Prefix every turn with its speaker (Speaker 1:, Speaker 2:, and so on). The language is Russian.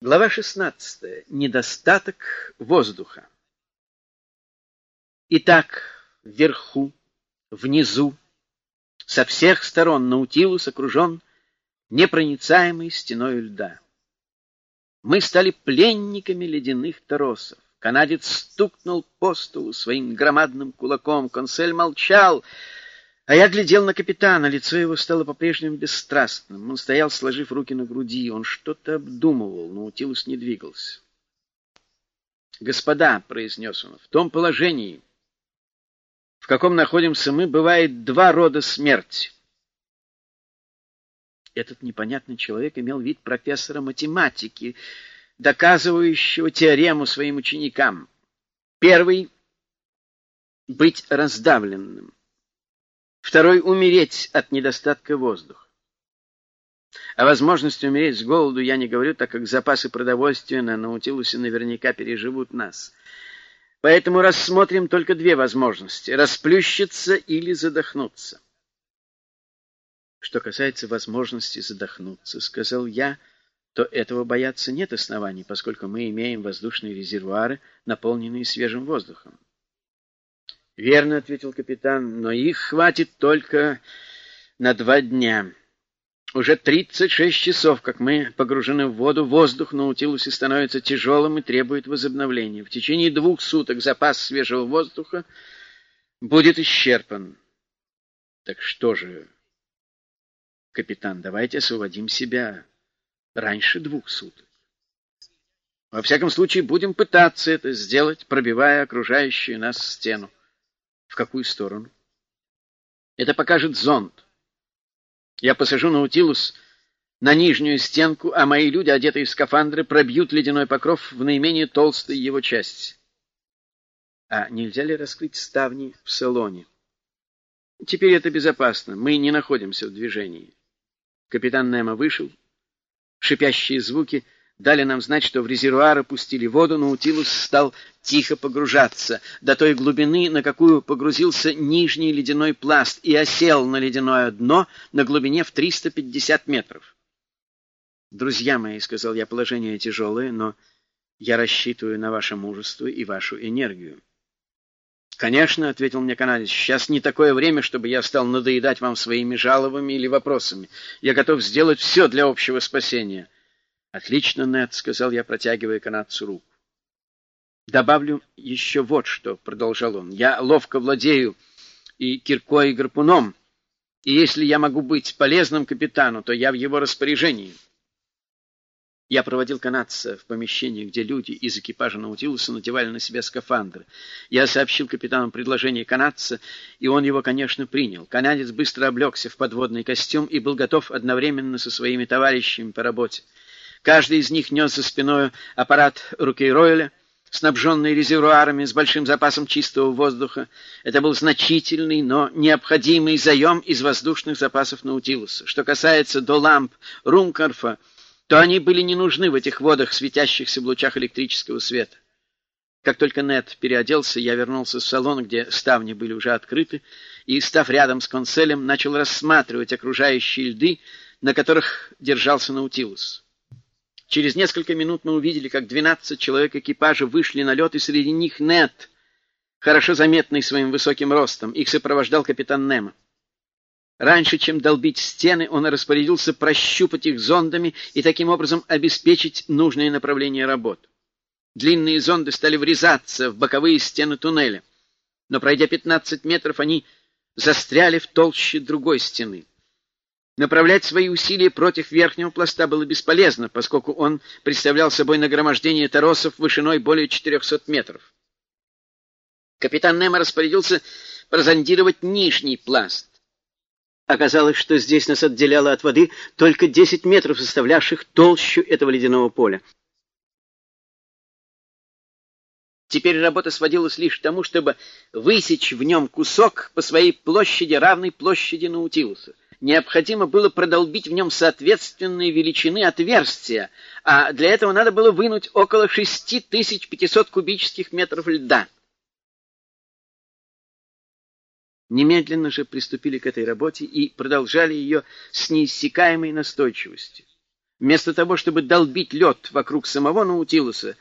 Speaker 1: Глава 16. Недостаток воздуха. Итак, вверху, внизу, со всех сторон Наутилус окружен непроницаемой стеной льда. Мы стали пленниками ледяных торосов. Канадец стукнул по столу своим громадным кулаком. Консель молчал, а я глядел на капитана, лицо его стало по-прежнему бесстрастным. Он стоял, сложив руки на груди, он что-то обдумывал, но Утилус не двигался. «Господа», — произнес он, — «в том положении, в каком находимся мы, бывает два рода смерти». Этот непонятный человек имел вид профессора математики, доказывающего теорему своим ученикам. Первый — быть раздавленным. Второй — умереть от недостатка воздуха. О возможности умереть с голоду я не говорю, так как запасы продовольствия на Наутилусе наверняка переживут нас. Поэтому рассмотрим только две возможности — расплющиться или задохнуться. Что касается возможности задохнуться, — сказал я, — то этого бояться нет оснований, поскольку мы имеем воздушные резервуары, наполненные свежим воздухом. «Верно», — ответил капитан, — «но их хватит только на два дня. Уже 36 часов, как мы погружены в воду, воздух на Наутилусе становится тяжелым и требует возобновления. В течение двух суток запас свежего воздуха будет исчерпан. Так что же, капитан, давайте освободим себя раньше двух суток. Во всяком случае, будем пытаться это сделать, пробивая окружающую нас стену. Какую сторону? Это покажет зонд. Я посажу Наутилус на нижнюю стенку, а мои люди, одетые в скафандры, пробьют ледяной покров в наименее толстой его части. А нельзя ли раскрыть ставни в салоне? Теперь это безопасно. Мы не находимся в движении. Капитан Немо вышел. Шипящие звуки — дали нам знать, что в резервуар опустили воду, Наутилус стал тихо погружаться до той глубины, на какую погрузился нижний ледяной пласт, и осел на ледяное дно на глубине в 350 метров. «Друзья мои», — сказал я, — «положение тяжелое, но я рассчитываю на ваше мужество и вашу энергию». «Конечно», — ответил мне канадец, — «сейчас не такое время, чтобы я стал надоедать вам своими жалобами или вопросами. Я готов сделать все для общего спасения». «Отлично, Нед», — сказал я, протягивая канадцу руку. «Добавлю еще вот что», — продолжал он. «Я ловко владею и киркой, и гарпуном, и если я могу быть полезным капитану, то я в его распоряжении». Я проводил канадца в помещении, где люди из экипажа Наутилуса надевали на себя скафандры. Я сообщил капитану предложение канадца, и он его, конечно, принял. Канадец быстро облегся в подводный костюм и был готов одновременно со своими товарищами по работе. Каждый из них нес за спиной аппарат руки Ройля, снабженный резервуарами с большим запасом чистого воздуха. Это был значительный, но необходимый заем из воздушных запасов Наутилуса. Что касается до ламп Румкарфа, то они были не нужны в этих водах, светящихся в лучах электрического света. Как только Нед переоделся, я вернулся в салон, где ставни были уже открыты, и, став рядом с конселем, начал рассматривать окружающие льды, на которых держался Наутилус. Через несколько минут мы увидели, как двенадцать человек экипажа вышли на лед, и среди них Нет, хорошо заметный своим высоким ростом. Их сопровождал капитан Немо. Раньше, чем долбить стены, он распорядился прощупать их зондами и таким образом обеспечить нужное направление работ. Длинные зонды стали врезаться в боковые стены туннеля, но, пройдя 15 метров, они застряли в толще другой стены. Направлять свои усилия против верхнего пласта было бесполезно, поскольку он представлял собой нагромождение торосов вышиной более 400 метров. Капитан Немо распорядился прозондировать нижний пласт. Оказалось, что здесь нас отделяло от воды только 10 метров, составлявших толщу этого ледяного поля. Теперь работа сводилась лишь к тому, чтобы высечь в нем кусок по своей площади, равной площади Наутилуса необходимо было продолбить в нем соответственные величины отверстия, а для этого надо было вынуть около 6500 кубических метров льда. Немедленно же приступили к этой работе и продолжали ее с неиссякаемой настойчивостью. Вместо того, чтобы долбить лед вокруг самого Наутилуса,